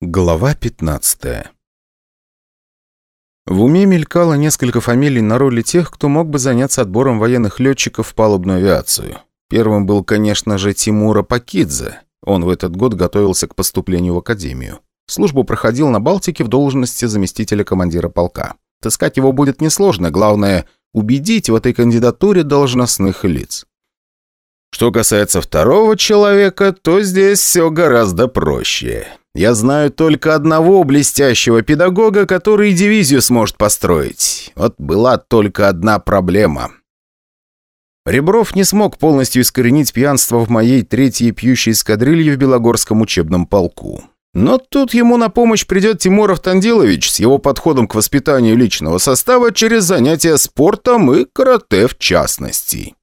Глава 15 В уме мелькало несколько фамилий на роли тех, кто мог бы заняться отбором военных летчиков в палубную авиацию. Первым был, конечно же, Тимура Пакидзе. Он в этот год готовился к поступлению в академию. Службу проходил на Балтике в должности заместителя командира полка. Таскать его будет несложно, главное – убедить в этой кандидатуре должностных лиц. Что касается второго человека, то здесь все гораздо проще. Я знаю только одного блестящего педагога, который дивизию сможет построить. Вот была только одна проблема. Ребров не смог полностью искоренить пьянство в моей третьей пьющей эскадрилье в Белогорском учебном полку. Но тут ему на помощь придет Тимуров Тандилович с его подходом к воспитанию личного состава через занятия спортом и карате в частности.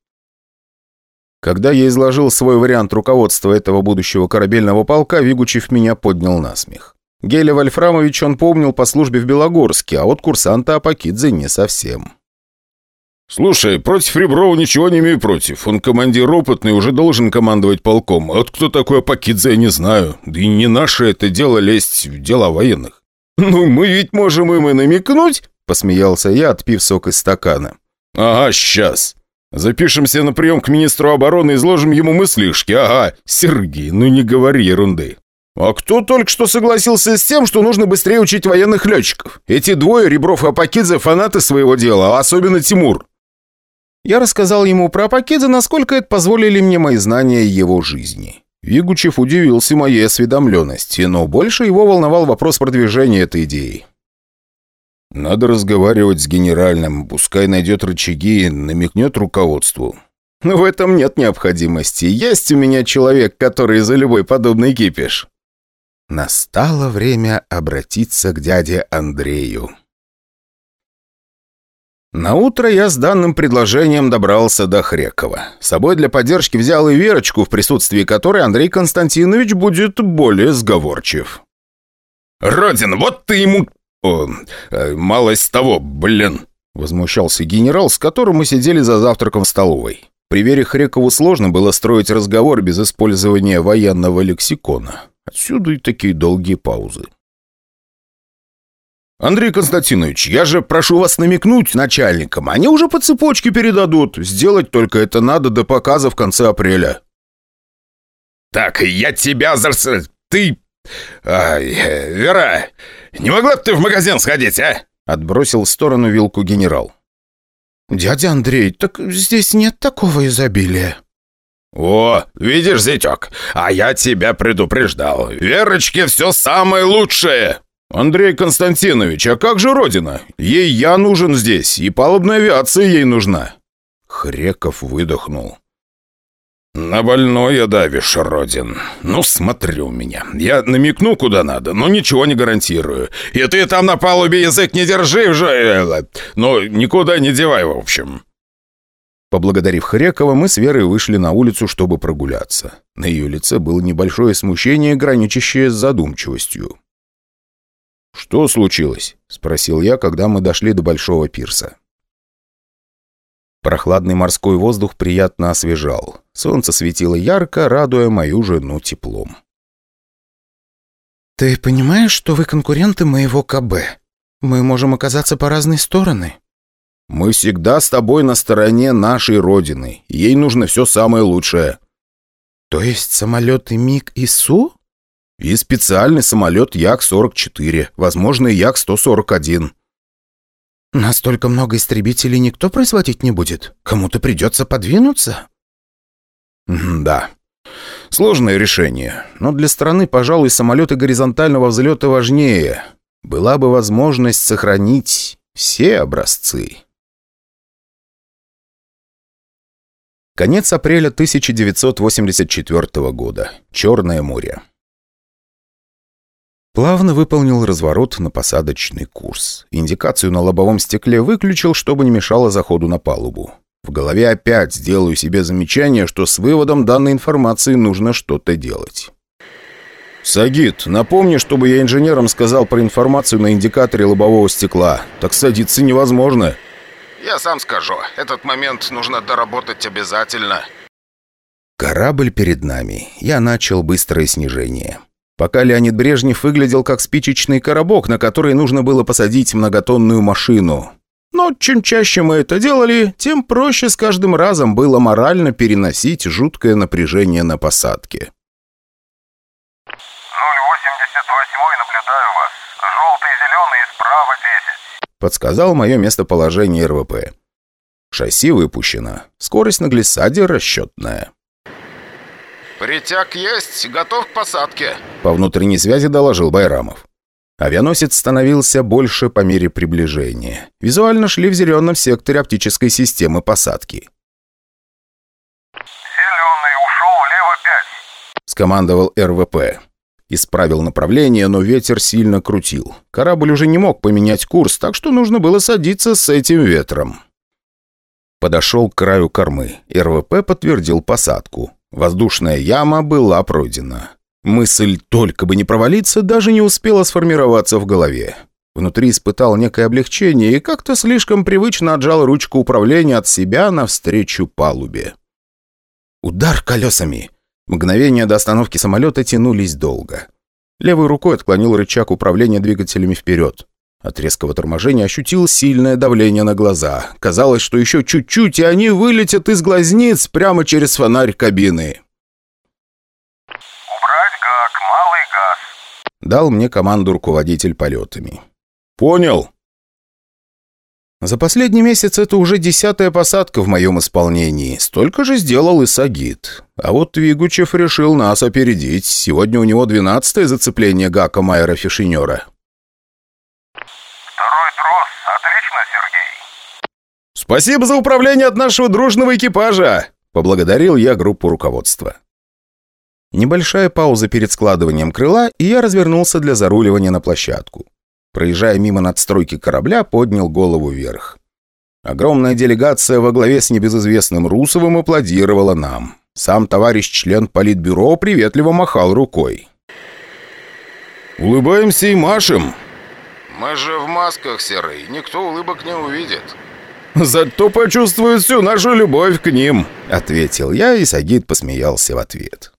Когда я изложил свой вариант руководства этого будущего корабельного полка, Вигучев меня поднял на смех. Геля Вольфрамович он помнил по службе в Белогорске, а вот курсанта Апакидзе не совсем. «Слушай, против Реброва ничего не имею против. Он командир опытный, уже должен командовать полком. А вот кто такой Апакидзе, я не знаю. Да и не наше это дело лезть в дела военных». «Ну, мы ведь можем им и намекнуть», — посмеялся я, отпив сок из стакана. «Ага, сейчас. Запишемся на прием к министру обороны и изложим ему мыслишки. Ага, Сергей, ну не говори ерунды. А кто только что согласился с тем, что нужно быстрее учить военных летчиков? Эти двое, Ребров и Апакидзе, фанаты своего дела, а особенно Тимур. Я рассказал ему про Апакидзе, насколько это позволили мне мои знания его жизни. Вигучев удивился моей осведомленности, но больше его волновал вопрос продвижения этой идеи. «Надо разговаривать с генеральным, пускай найдет рычаги и намекнет руководству». «В этом нет необходимости. Есть у меня человек, который за любой подобный кипиш». Настало время обратиться к дяде Андрею. На утро я с данным предложением добрался до Хрекова. С собой для поддержки взял и Верочку, в присутствии которой Андрей Константинович будет более сговорчив. «Родин, вот ты ему «О, э, малость того, блин!» Возмущался генерал, с которым мы сидели за завтраком в столовой. При Вере Хрекову сложно было строить разговор без использования военного лексикона. Отсюда и такие долгие паузы. «Андрей Константинович, я же прошу вас намекнуть начальникам. Они уже по цепочке передадут. Сделать только это надо до показа в конце апреля». «Так, я тебя за... Ты «Ай, Вера, не могла бы ты в магазин сходить, а?» Отбросил в сторону вилку генерал. «Дядя Андрей, так здесь нет такого изобилия». «О, видишь, зятек, а я тебя предупреждал. Верочке все самое лучшее!» «Андрей Константинович, а как же Родина? Ей я нужен здесь, и палубная авиация ей нужна». Хреков выдохнул. «На больное давишь, Родин. Ну, смотри у меня. Я намекну, куда надо, но ничего не гарантирую. И ты там на палубе язык не держи уже, но никуда не девай, в общем». Поблагодарив Хрекова, мы с Верой вышли на улицу, чтобы прогуляться. На ее лице было небольшое смущение, граничащее с задумчивостью. «Что случилось?» – спросил я, когда мы дошли до большого пирса. Прохладный морской воздух приятно освежал. Солнце светило ярко, радуя мою жену теплом. «Ты понимаешь, что вы конкуренты моего КБ? Мы можем оказаться по разные стороны». «Мы всегда с тобой на стороне нашей Родины. Ей нужно все самое лучшее». «То есть самолеты МиГ и Су?» «И специальный самолет Як-44, возможно, Як-141». «Настолько много истребителей никто производить не будет? Кому-то придется подвинуться?» «Да. Сложное решение. Но для страны, пожалуй, самолеты горизонтального взлета важнее. Была бы возможность сохранить все образцы». Конец апреля 1984 года. Черное море. Плавно выполнил разворот на посадочный курс. Индикацию на лобовом стекле выключил, чтобы не мешало заходу на палубу. В голове опять сделаю себе замечание, что с выводом данной информации нужно что-то делать. «Сагит, напомни, чтобы я инженерам сказал про информацию на индикаторе лобового стекла. Так садиться невозможно». «Я сам скажу. Этот момент нужно доработать обязательно». Корабль перед нами. Я начал быстрое снижение. Пока Леонид Брежнев выглядел как спичечный коробок, на который нужно было посадить многотонную машину. Но чем чаще мы это делали, тем проще с каждым разом было морально переносить жуткое напряжение на посадке. 088 наблюдаю вас. Желтый и зеленый справа 10. Подсказал мое местоположение РВП. Шасси выпущено. Скорость на глиссаде расчетная. «Притяг есть, готов к посадке». По внутренней связи доложил Байрамов. Авианосец становился больше по мере приближения. Визуально шли в зеленом секторе оптической системы посадки. Зеленый ушел влево 5. Скомандовал РВП. Исправил направление, но ветер сильно крутил. Корабль уже не мог поменять курс, так что нужно было садиться с этим ветром. Подошел к краю кормы. РВП подтвердил посадку. Воздушная яма была пройдена. Мысль «только бы не провалиться» даже не успела сформироваться в голове. Внутри испытал некое облегчение и как-то слишком привычно отжал ручку управления от себя навстречу палубе. Удар колесами. Мгновения до остановки самолета тянулись долго. Левой рукой отклонил рычаг управления двигателями вперед. От резкого торможения ощутил сильное давление на глаза. Казалось, что еще чуть-чуть, и они вылетят из глазниц прямо через фонарь кабины. Убрать гак, малый газ. Дал мне команду руководитель полетами. «Понял». За последний месяц это уже десятая посадка в моем исполнении. Столько же сделал и Сагит. А вот Твигучев решил нас опередить. Сегодня у него двенадцатое зацепление гака Майера Фишинера. Второй трос. Отлично, Сергей. «Спасибо за управление от нашего дружного экипажа!» Поблагодарил я группу руководства. Небольшая пауза перед складыванием крыла, и я развернулся для заруливания на площадку. Проезжая мимо надстройки корабля, поднял голову вверх. Огромная делегация во главе с небезызвестным Русовым аплодировала нам. Сам товарищ-член политбюро приветливо махал рукой. «Улыбаемся и машем!» «Мы же в масках, Серый, никто улыбок не увидит». «Зато почувствуют всю нашу любовь к ним», — ответил я, и Сагит посмеялся в ответ.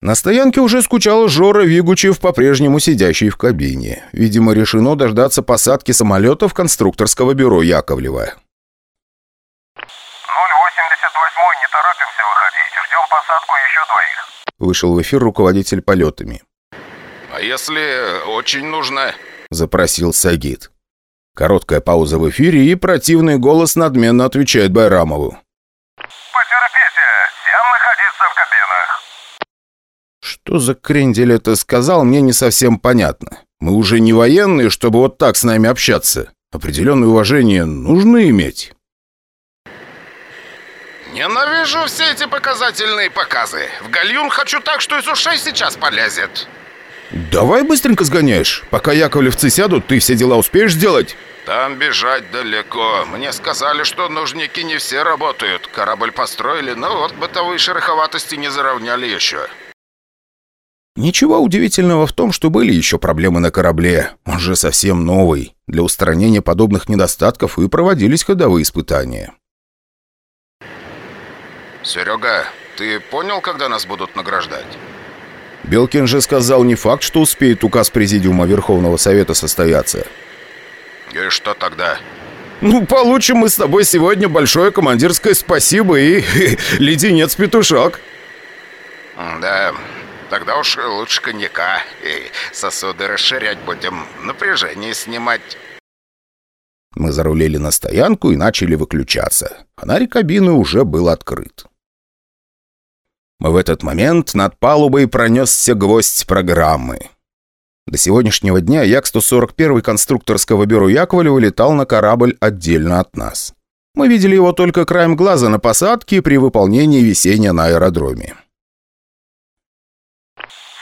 На стоянке уже скучал Жора Вигучев, по-прежнему сидящий в кабине. Видимо, решено дождаться посадки самолетов конструкторского бюро Яковлева. 088 не торопимся выходить. Ждем посадку еще двоих. Вышел в эфир руководитель полетами. «А если очень нужно?» — запросил Сагит. Короткая пауза в эфире, и противный голос надменно отвечает Байрамову. Потерпите. Всем находиться в кабинах. Что за крендель это сказал, мне не совсем понятно. Мы уже не военные, чтобы вот так с нами общаться. Определенное уважение нужно иметь. «Ненавижу все эти показательные показы. В гальюн хочу так, что из ушей сейчас полезет». Давай быстренько сгоняешь. Пока яковлевцы сядут, ты все дела успеешь сделать? «Там бежать далеко. Мне сказали, что нужники не все работают. Корабль построили, но вот бытовые шероховатости не заровняли еще». Ничего удивительного в том, что были еще проблемы на корабле. Он же совсем новый. Для устранения подобных недостатков и проводились ходовые испытания. «Серега, ты понял, когда нас будут награждать?» Белкин же сказал не факт, что успеет указ Президиума Верховного Совета состояться. «И что тогда?» Ну, получим мы с тобой сегодня большое командирское спасибо и леденец-петушок. «Да, тогда уж лучше коньяка. И сосуды расширять будем, напряжение снимать». Мы зарулили на стоянку и начали выключаться. Фонарь кабины уже был открыт. В этот момент над палубой пронесся гвоздь программы. До сегодняшнего дня Як-141 конструкторского бюро Яковлева летал на корабль отдельно от нас. Мы видели его только краем глаза на посадке при выполнении весенния на аэродроме.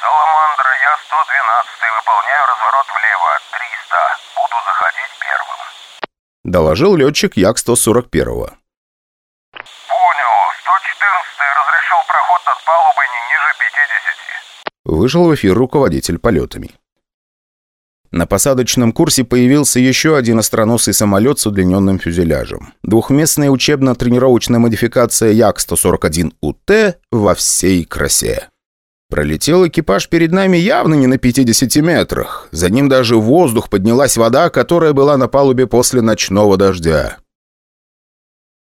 Саламандра, я 112 выполняю разворот влево. 300. Буду заходить первым. Доложил летчик Як-141. Понял. 114 разрешил проход над палубой не ниже 50. Вышел в эфир руководитель полетами. На посадочном курсе появился еще один остроносый самолет с удлиненным фюзеляжем. Двухместная учебно-тренировочная модификация Як-141УТ во всей красе. Пролетел экипаж перед нами явно не на 50 метрах. За ним даже в воздух поднялась вода, которая была на палубе после ночного дождя.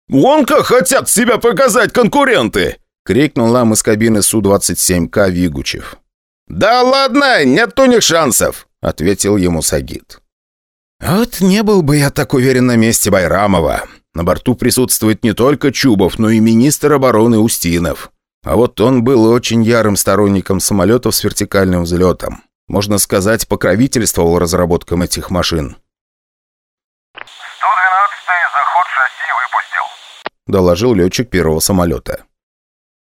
«Вон хотят себя показать конкуренты!» — крикнул нам из кабины Су-27К Вигучев. «Да ладно, нет у них шансов!» — ответил ему Сагит. «Вот не был бы я так уверен на месте Байрамова. На борту присутствует не только Чубов, но и министр обороны Устинов. А вот он был очень ярым сторонником самолетов с вертикальным взлетом. Можно сказать, покровительствовал разработкам этих машин. 112-й заход шасси выпустил. Доложил летчик первого самолета.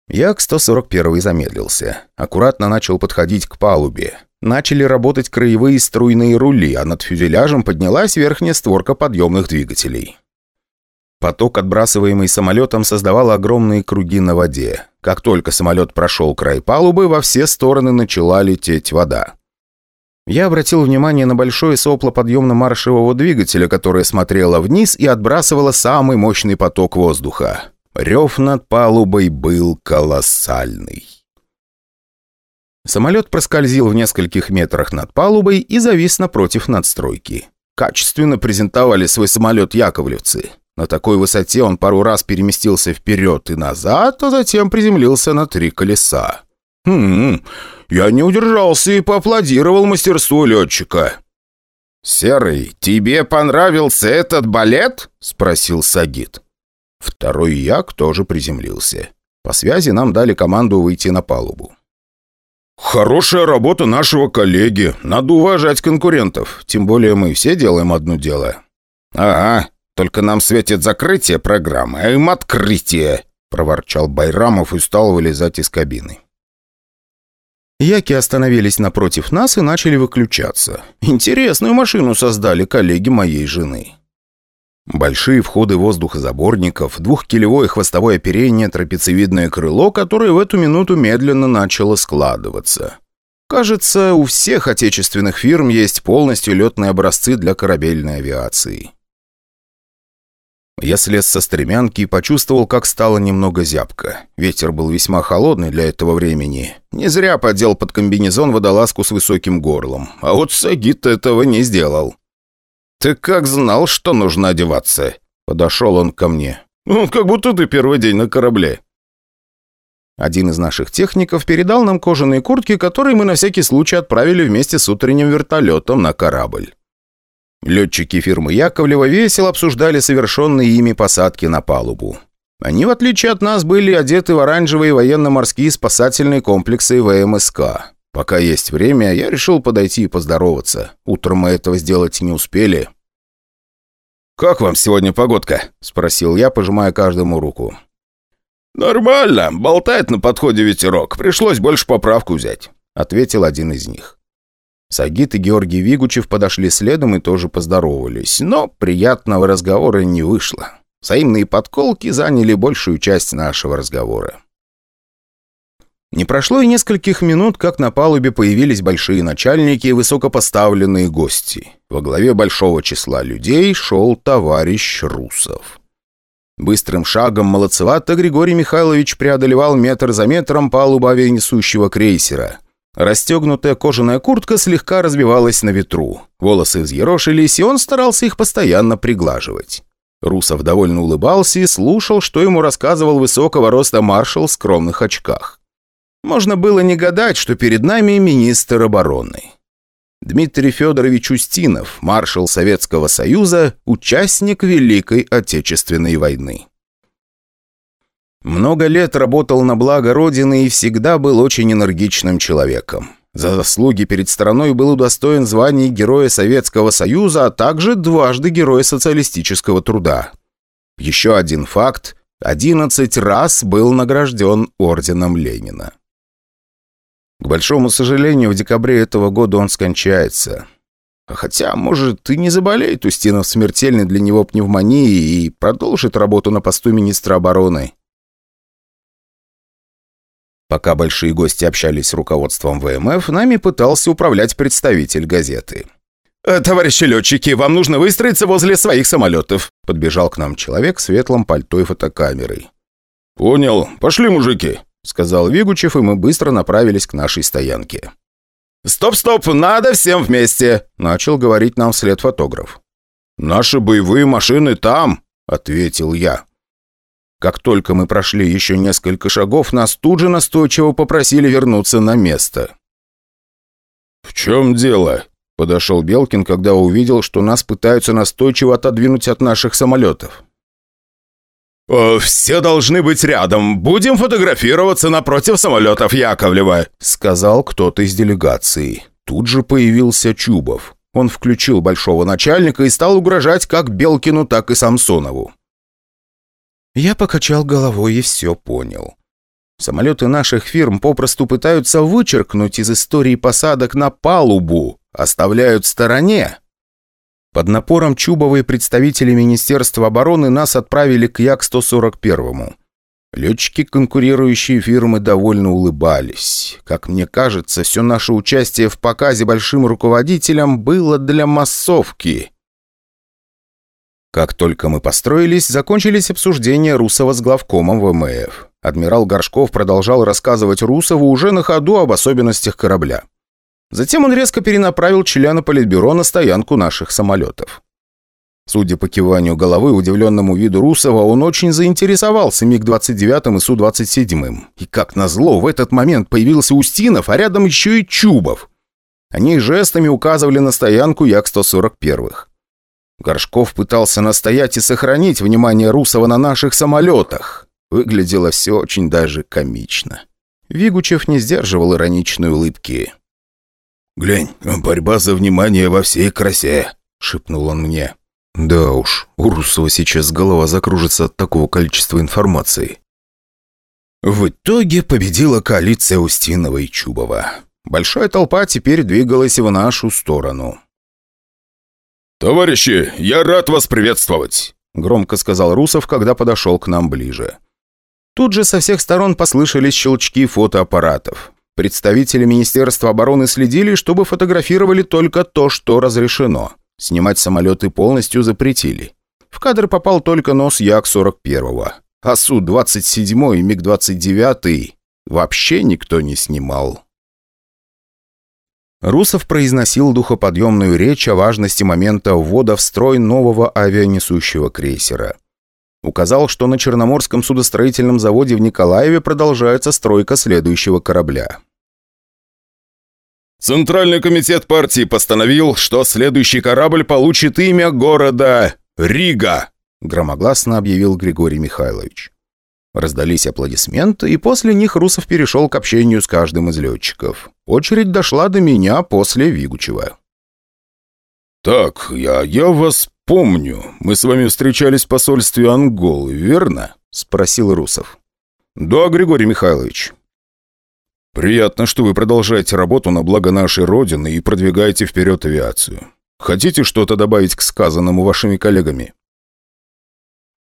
Як 141 замедлился. Аккуратно начал подходить к палубе. Начали работать краевые струйные рули, а над фюзеляжем поднялась верхняя створка подъемных двигателей. Поток, отбрасываемый самолетом, создавал огромные круги на воде. Как только самолет прошел край палубы, во все стороны начала лететь вода. Я обратил внимание на большое сопло подъемно-маршевого двигателя, которое смотрело вниз и отбрасывало самый мощный поток воздуха. Рев над палубой был колоссальный. Самолет проскользил в нескольких метрах над палубой и завис напротив надстройки. Качественно презентовали свой самолет яковлевцы. На такой высоте он пару раз переместился вперед и назад, а затем приземлился на три колеса. «Хм, я не удержался и поаплодировал мастерству летчика». «Серый, тебе понравился этот балет?» – спросил Сагит. Второй як тоже приземлился. По связи нам дали команду выйти на палубу. «Хорошая работа нашего коллеги. Надо уважать конкурентов. Тем более мы все делаем одно дело». «Ага, только нам светит закрытие программы, а им открытие!» – проворчал Байрамов и стал вылезать из кабины. Яки остановились напротив нас и начали выключаться. Интересную машину создали коллеги моей жены. Большие входы воздухозаборников, двухкилевое хвостовое оперение, трапециевидное крыло, которое в эту минуту медленно начало складываться. Кажется, у всех отечественных фирм есть полностью летные образцы для корабельной авиации. Я слез со стремянки и почувствовал, как стало немного зябко. Ветер был весьма холодный для этого времени. Не зря подел под комбинезон водолазку с высоким горлом. А вот Сагит этого не сделал. «Ты как знал, что нужно одеваться?» Подошел он ко мне. «Ну, как будто ты первый день на корабле». Один из наших техников передал нам кожаные куртки, которые мы на всякий случай отправили вместе с утренним вертолетом на корабль. Летчики фирмы Яковлева весело обсуждали совершенные ими посадки на палубу. Они, в отличие от нас, были одеты в оранжевые военно-морские спасательные комплексы ВМСК. Пока есть время, я решил подойти и поздороваться. Утром мы этого сделать не успели. «Как вам сегодня погодка?» – спросил я, пожимая каждому руку. «Нормально. Болтает на подходе ветерок. Пришлось больше поправку взять», – ответил один из них. Сагит и Георгий Вигучев подошли следом и тоже поздоровались, но приятного разговора не вышло. Взаимные подколки заняли большую часть нашего разговора. Не прошло и нескольких минут, как на палубе появились большие начальники и высокопоставленные гости. Во главе большого числа людей шел товарищ Русов. Быстрым шагом молодцевато Григорий Михайлович преодолевал метр за метром палубу авианесущего крейсера. Расстегнутая кожаная куртка слегка разбивалась на ветру. Волосы взъерошились, и он старался их постоянно приглаживать. Русов довольно улыбался и слушал, что ему рассказывал высокого роста маршал в скромных очках. Можно было не гадать, что перед нами министр обороны. Дмитрий Федорович Устинов, маршал Советского Союза, участник Великой Отечественной войны. Много лет работал на благо Родины и всегда был очень энергичным человеком. За заслуги перед страной был удостоен званий Героя Советского Союза, а также дважды Героя Социалистического Труда. Еще один факт – 11 раз был награжден Орденом Ленина. К большому сожалению, в декабре этого года он скончается. Хотя, может, и не заболеет Устинов смертельной для него пневмонией и продолжит работу на посту министра обороны. Пока большие гости общались с руководством ВМФ, нами пытался управлять представитель газеты. «Э, «Товарищи летчики, вам нужно выстроиться возле своих самолетов», подбежал к нам человек в светлом пальто и фотокамерой. «Понял. Пошли, мужики», сказал Вигучев, и мы быстро направились к нашей стоянке. «Стоп-стоп, надо всем вместе!» — начал говорить нам вслед фотограф. «Наши боевые машины там!» — ответил я. Как только мы прошли еще несколько шагов, нас тут же настойчиво попросили вернуться на место. «В чем дело?» — подошел Белкин, когда увидел, что нас пытаются настойчиво отодвинуть от наших самолетов. «Все должны быть рядом. Будем фотографироваться напротив самолетов Яковлева», — сказал кто-то из делегации. Тут же появился Чубов. Он включил большого начальника и стал угрожать как Белкину, так и Самсонову. Я покачал головой и все понял. Самолеты наших фирм попросту пытаются вычеркнуть из истории посадок на палубу, оставляют в стороне. Под напором Чубова и представителей Министерства обороны нас отправили к Як-141. Летчики конкурирующей фирмы довольно улыбались. Как мне кажется, все наше участие в показе большим руководителям было для массовки. Как только мы построились, закончились обсуждения Русова с главкомом ВМФ. Адмирал Горшков продолжал рассказывать Русову уже на ходу об особенностях корабля. Затем он резко перенаправил члена Политбюро на стоянку наших самолетов. Судя по киванию головы удивленному виду Русова, он очень заинтересовался МиГ-29 и Су-27. И как назло, в этот момент появился Устинов, а рядом еще и Чубов. Они жестами указывали на стоянку Як-141. Горшков пытался настоять и сохранить внимание Русова на наших самолетах. Выглядело все очень даже комично. Вигучев не сдерживал ироничной улыбки. «Глянь, борьба за внимание во всей красе», — шепнул он мне. «Да уж, у Русова сейчас голова закружится от такого количества информации». В итоге победила коалиция Устинова и Чубова. Большая толпа теперь двигалась в нашу сторону. «Товарищи, я рад вас приветствовать!» Громко сказал Русов, когда подошел к нам ближе. Тут же со всех сторон послышались щелчки фотоаппаратов. Представители Министерства обороны следили, чтобы фотографировали только то, что разрешено. Снимать самолеты полностью запретили. В кадр попал только нос Як-41. А Су-27 и МиГ-29 вообще никто не снимал. Русов произносил духоподъемную речь о важности момента ввода в строй нового авианесущего крейсера. Указал, что на Черноморском судостроительном заводе в Николаеве продолжается стройка следующего корабля. Центральный комитет партии постановил, что следующий корабль получит имя города Рига, громогласно объявил Григорий Михайлович. Раздались аплодисменты, и после них Русов перешел к общению с каждым из летчиков. Очередь дошла до меня после Вигучева. «Так, я, я вас помню. Мы с вами встречались в посольстве Анголы, верно?» — спросил Русов. «Да, Григорий Михайлович». «Приятно, что вы продолжаете работу на благо нашей Родины и продвигаете вперед авиацию. Хотите что-то добавить к сказанному вашими коллегами?»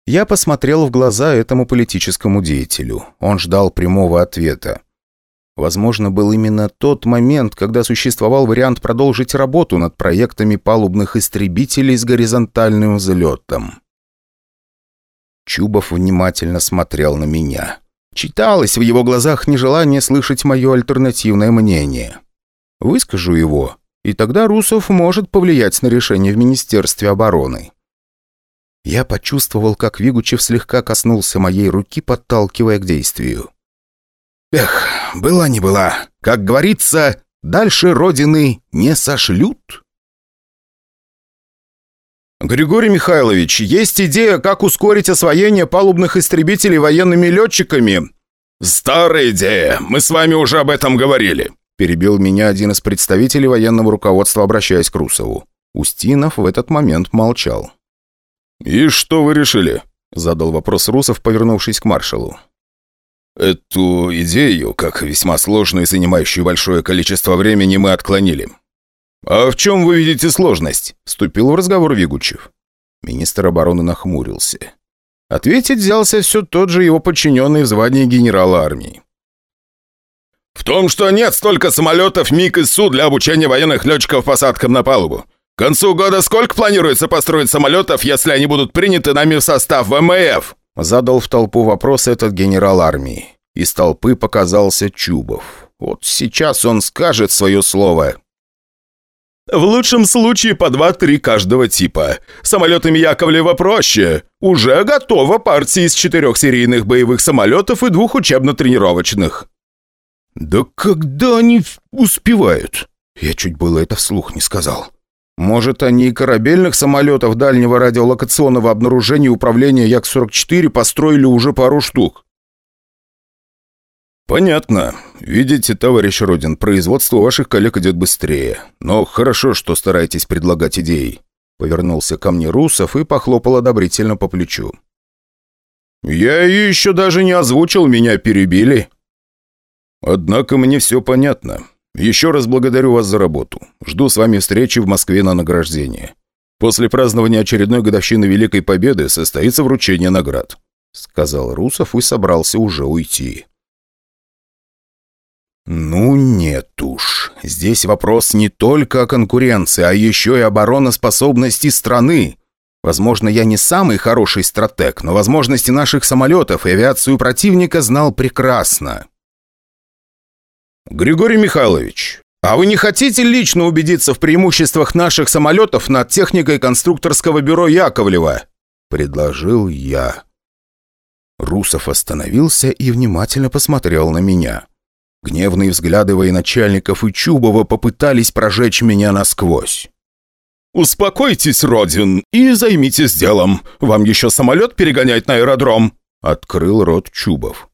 Я посмотрел в глаза этому политическому деятелю. Он ждал прямого ответа. Возможно, был именно тот момент, когда существовал вариант продолжить работу над проектами палубных истребителей с горизонтальным взлетом. Чубов внимательно смотрел на меня. Читалось в его глазах нежелание слышать мое альтернативное мнение. Выскажу его, и тогда Русов может повлиять на решение в Министерстве обороны. Я почувствовал, как Вигучев слегка коснулся моей руки, подталкивая к действию. Эх, была не была. Как говорится, дальше Родины не сошлют. «Григорий Михайлович, есть идея, как ускорить освоение палубных истребителей военными летчиками?» «Старая идея. Мы с вами уже об этом говорили», перебил меня один из представителей военного руководства, обращаясь к Русову. Устинов в этот момент молчал. «И что вы решили?» – задал вопрос Русов, повернувшись к маршалу. «Эту идею, как весьма сложную и занимающую большое количество времени, мы отклонили». «А в чем вы видите сложность?» – вступил в разговор Вигучев. Министр обороны нахмурился. Ответить взялся все тот же его подчиненный в звании генерала армии. «В том, что нет столько самолетов МиГ и СУ для обучения военных летчиков посадкам на палубу. К концу года сколько планируется построить самолетов, если они будут приняты нами в состав ВМФ?» Задал в толпу вопрос этот генерал армии. Из толпы показался Чубов. Вот сейчас он скажет свое слово. В лучшем случае по два-три каждого типа. Самолетами Яковлева проще. Уже готова партия из четырех серийных боевых самолетов и двух учебно-тренировочных. «Да когда они успевают?» Я чуть было это вслух не сказал. Может, они и корабельных самолетов дальнего радиолокационного обнаружения управления Як-44 построили уже пару штук? «Понятно. Видите, товарищ Родин, производство ваших коллег идет быстрее. Но хорошо, что стараетесь предлагать идеи». Повернулся ко мне Русов и похлопал одобрительно по плечу. «Я еще даже не озвучил, меня перебили». «Однако мне все понятно. Еще раз благодарю вас за работу. Жду с вами встречи в Москве на награждение. После празднования очередной годовщины Великой Победы состоится вручение наград», сказал Русов и собрался уже уйти. «Ну нет уж. Здесь вопрос не только о конкуренции, а еще и обороноспособности страны. Возможно, я не самый хороший стратег, но возможности наших самолетов и авиацию противника знал прекрасно». «Григорий Михайлович, а вы не хотите лично убедиться в преимуществах наших самолетов над техникой конструкторского бюро Яковлева?» – предложил я. Русов остановился и внимательно посмотрел на меня. Гневные взгляды военачальников и Чубова попытались прожечь меня насквозь. «Успокойтесь, Родин, и займитесь делом. Вам еще самолет перегонять на аэродром?» — открыл рот Чубов.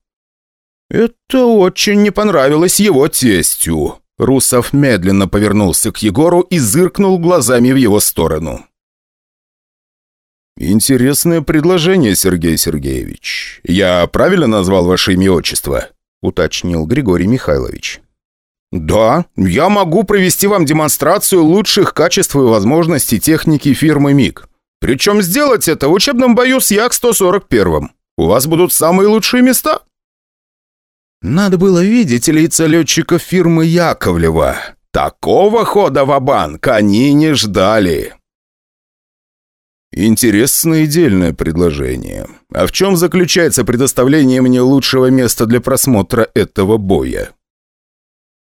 Это очень не понравилось его тестю. Русов медленно повернулся к Егору и зыркнул глазами в его сторону. «Интересное предложение, Сергей Сергеевич. Я правильно назвал ваше имя и отчество?» — уточнил Григорий Михайлович. «Да, я могу провести вам демонстрацию лучших качеств и возможностей техники фирмы МИГ. Причем сделать это в учебном бою с Як-141. У вас будут самые лучшие места». Надо было видеть лица летчиков фирмы Яковлева. Такого хода в банк они не ждали. «Интересное и дельное предложение. А в чем заключается предоставление мне лучшего места для просмотра этого боя?»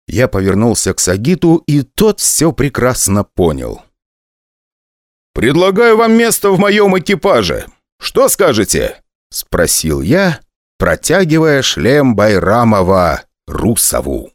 Я повернулся к Сагиту, и тот все прекрасно понял. «Предлагаю вам место в моем экипаже. Что скажете?» — спросил я, протягивая шлем Байрамова Русову.